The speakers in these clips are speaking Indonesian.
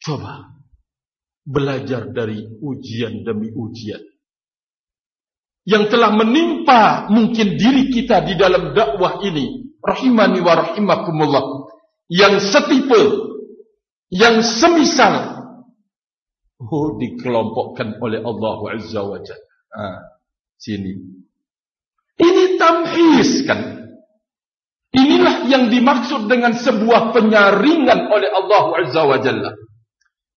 Coba belajar dari ujian demi ujian. Yang telah menimpa mungkin diri kita di dalam dakwah ini rahimani wa rahimakumullah yang setipe yang semisal oh dikelompokkan oleh Allah Azza wa Jalla. Ah sini. Ini tamhis kan? Inilah yang dimaksud dengan sebuah penyaringan oleh Allah Azza wa Jalla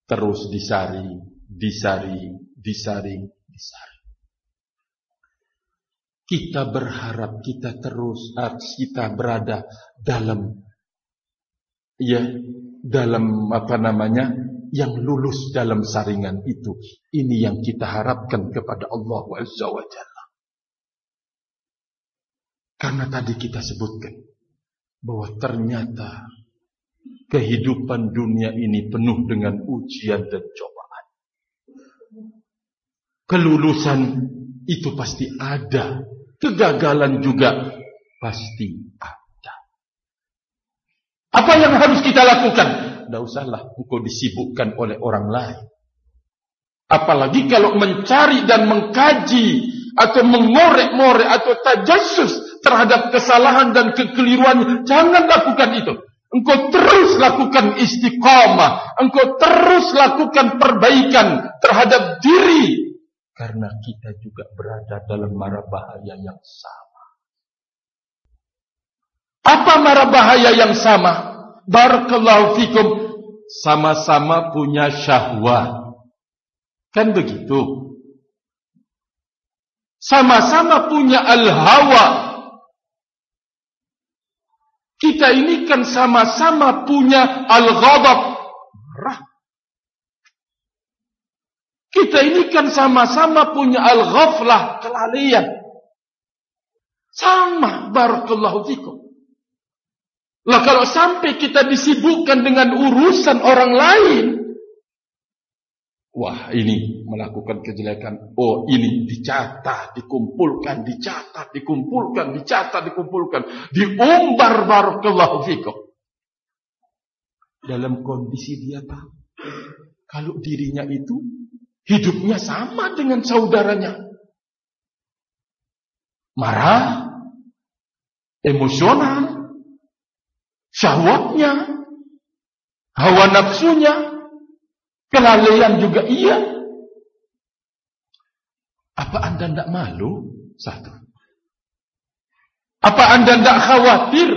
terus disaring, disaring, disaring, disaring. Kita berharap kita terus kita berada dalam ya dalam apa namanya yang lulus dalam saringan itu. Ini yang kita harapkan kepada Allah Azza wa Jalla. Karena tadi kita sebutkan bahwa ternyata kehidupan dunia ini penuh dengan ujian dan cobaan. Kelulusan itu pasti ada, kegagalan juga pasti ada. Apa yang harus kita lakukan? Tidak usahlah engkau disibukkan oleh orang lain. Apalagi kalau mencari dan mengkaji atau mengorek-ngorek atau tajassus terhadap kesalahan dan kekeliruan, jangan lakukan itu. Engkau terus lakukan istiqamah. Engkau terus lakukan perbaikan terhadap diri. Karena kita juga berada dalam mara bahaya yang sama. Apa mara bahaya yang sama? Barakallahu fikum. Sama-sama punya syahwat. Kan begitu? Sama-sama punya al-hawa. Kita ini kan sama-sama punya al-ghadab. Marah. Kita ini kan sama-sama punya al-ghaflah. Kelalaian. Sama. Barakallahu fikum. Lah kalau sampai kita disibukkan dengan urusan orang lain. Wah ini melakukan kejelekan. Oh ini dicatat, dikumpulkan, dicatat, dikumpulkan, dicatat, dikumpulkan. Diumbar barakallahu fikum. Dalam kondisi dia tahu. Kalau dirinya itu hidupnya sama dengan saudaranya. Marah, emosional, syahwatnya, hawa nafsunya, Kelalaian juga iya. Apa anda tidak malu? Satu. Apa anda tidak khawatir?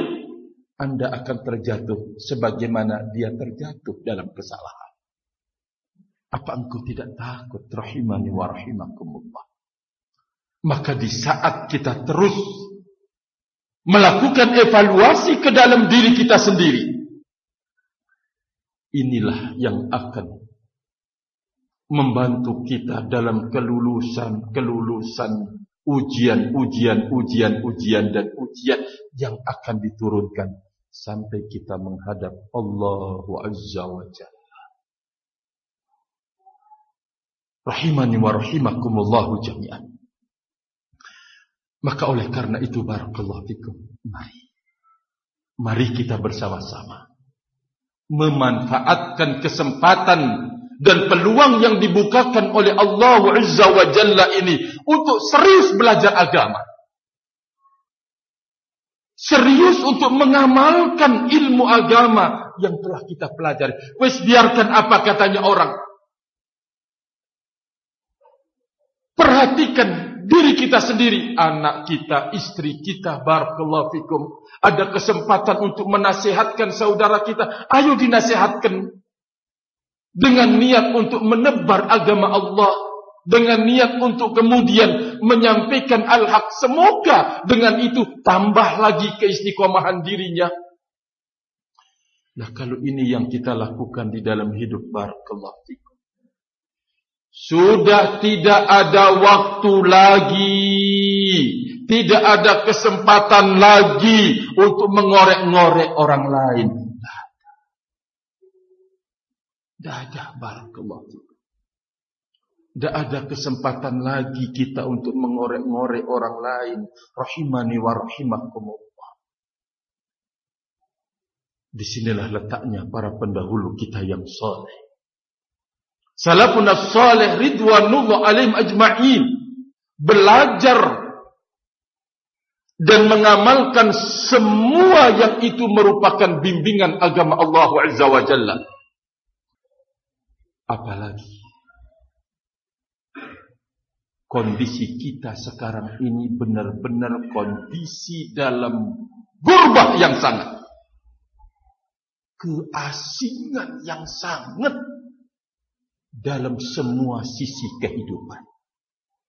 Anda akan terjatuh sebagaimana dia terjatuh dalam kesalahan. Apa engkau tidak takut? Rahimani wa rahimakumullah. Maka di saat kita terus melakukan evaluasi ke dalam diri kita sendiri. Inilah yang akan membantu kita dalam kelulusan, kelulusan, ujian, ujian, ujian, ujian dan ujian yang akan diturunkan sampai kita menghadap Allah Azza wa Jalla. Rahimani wa rahimakumullahu jami'an. Maka oleh karena itu barakallahu fikum. Mari. Mari kita bersama-sama memanfaatkan kesempatan dan peluang yang dibukakan oleh Allah Azza wa Jalla ini untuk serius belajar agama. Serius untuk mengamalkan ilmu agama yang telah kita pelajari. Wes biarkan apa katanya orang. Perhatikan diri kita sendiri, anak kita, istri kita, barakallahu fikum. Ada kesempatan untuk menasihatkan saudara kita, ayo dinasihatkan dengan niat untuk menebar agama Allah. Dengan niat untuk kemudian menyampaikan al-haq. Semoga dengan itu tambah lagi keistiqomahan dirinya. Nah kalau ini yang kita lakukan di dalam hidup barakallahu fikum. Sudah tidak ada waktu lagi. Tidak ada kesempatan lagi untuk mengorek-ngorek orang lain tidak ada barakallahu Tidak ada kesempatan lagi kita untuk mengorek-ngorek orang lain. Rahimani wa rahimakumullah. Di sinilah letaknya para pendahulu kita yang soleh. salafun salih ridwanullah alaihim ajma'in belajar dan mengamalkan semua yang itu merupakan bimbingan agama Allah Azza wa Jalla. Apalagi kondisi kita sekarang ini benar-benar kondisi dalam gurbah yang sangat keasingan yang sangat dalam semua sisi kehidupan.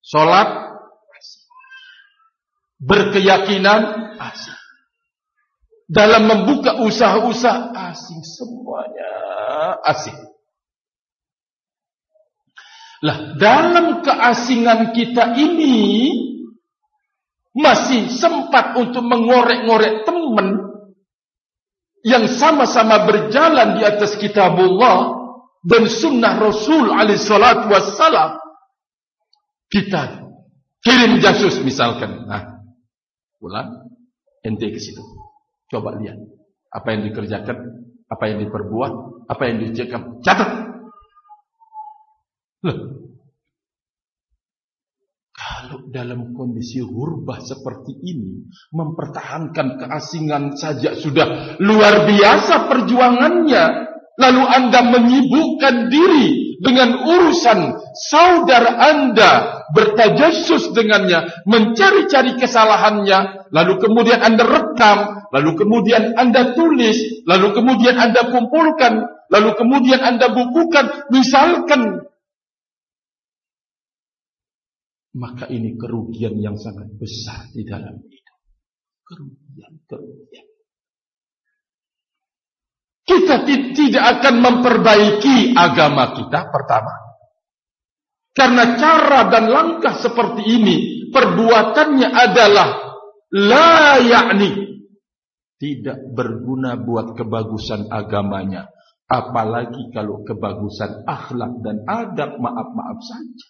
Salat berkeyakinan asing. Dalam membuka usaha-usaha asing semuanya asing. Lah dalam keasingan kita ini masih sempat untuk mengorek-ngorek teman yang sama-sama berjalan di atas kitabullah dan sunnah Rasul alaihi salatu wassalam. Kita kirim jasus misalkan. Nah pulang ente ke situ. Coba lihat apa yang dikerjakan apa yang diperbuat apa yang diucapkan catat Loh. Kalau dalam kondisi hurbah seperti ini, mempertahankan keasingan saja sudah luar biasa perjuangannya. Lalu anda menyibukkan diri dengan urusan saudara anda, bertajasus dengannya, mencari-cari kesalahannya, lalu kemudian anda rekam, lalu kemudian anda tulis, lalu kemudian anda kumpulkan, lalu kemudian anda bukukan, misalkan maka ini kerugian yang sangat besar di dalam hidup. Kerugian, kerugian. Kita tidak akan memperbaiki agama kita pertama. Karena cara dan langkah seperti ini, perbuatannya adalah la yakni. Tidak berguna buat kebagusan agamanya. Apalagi kalau kebagusan akhlak dan adab maaf-maaf saja.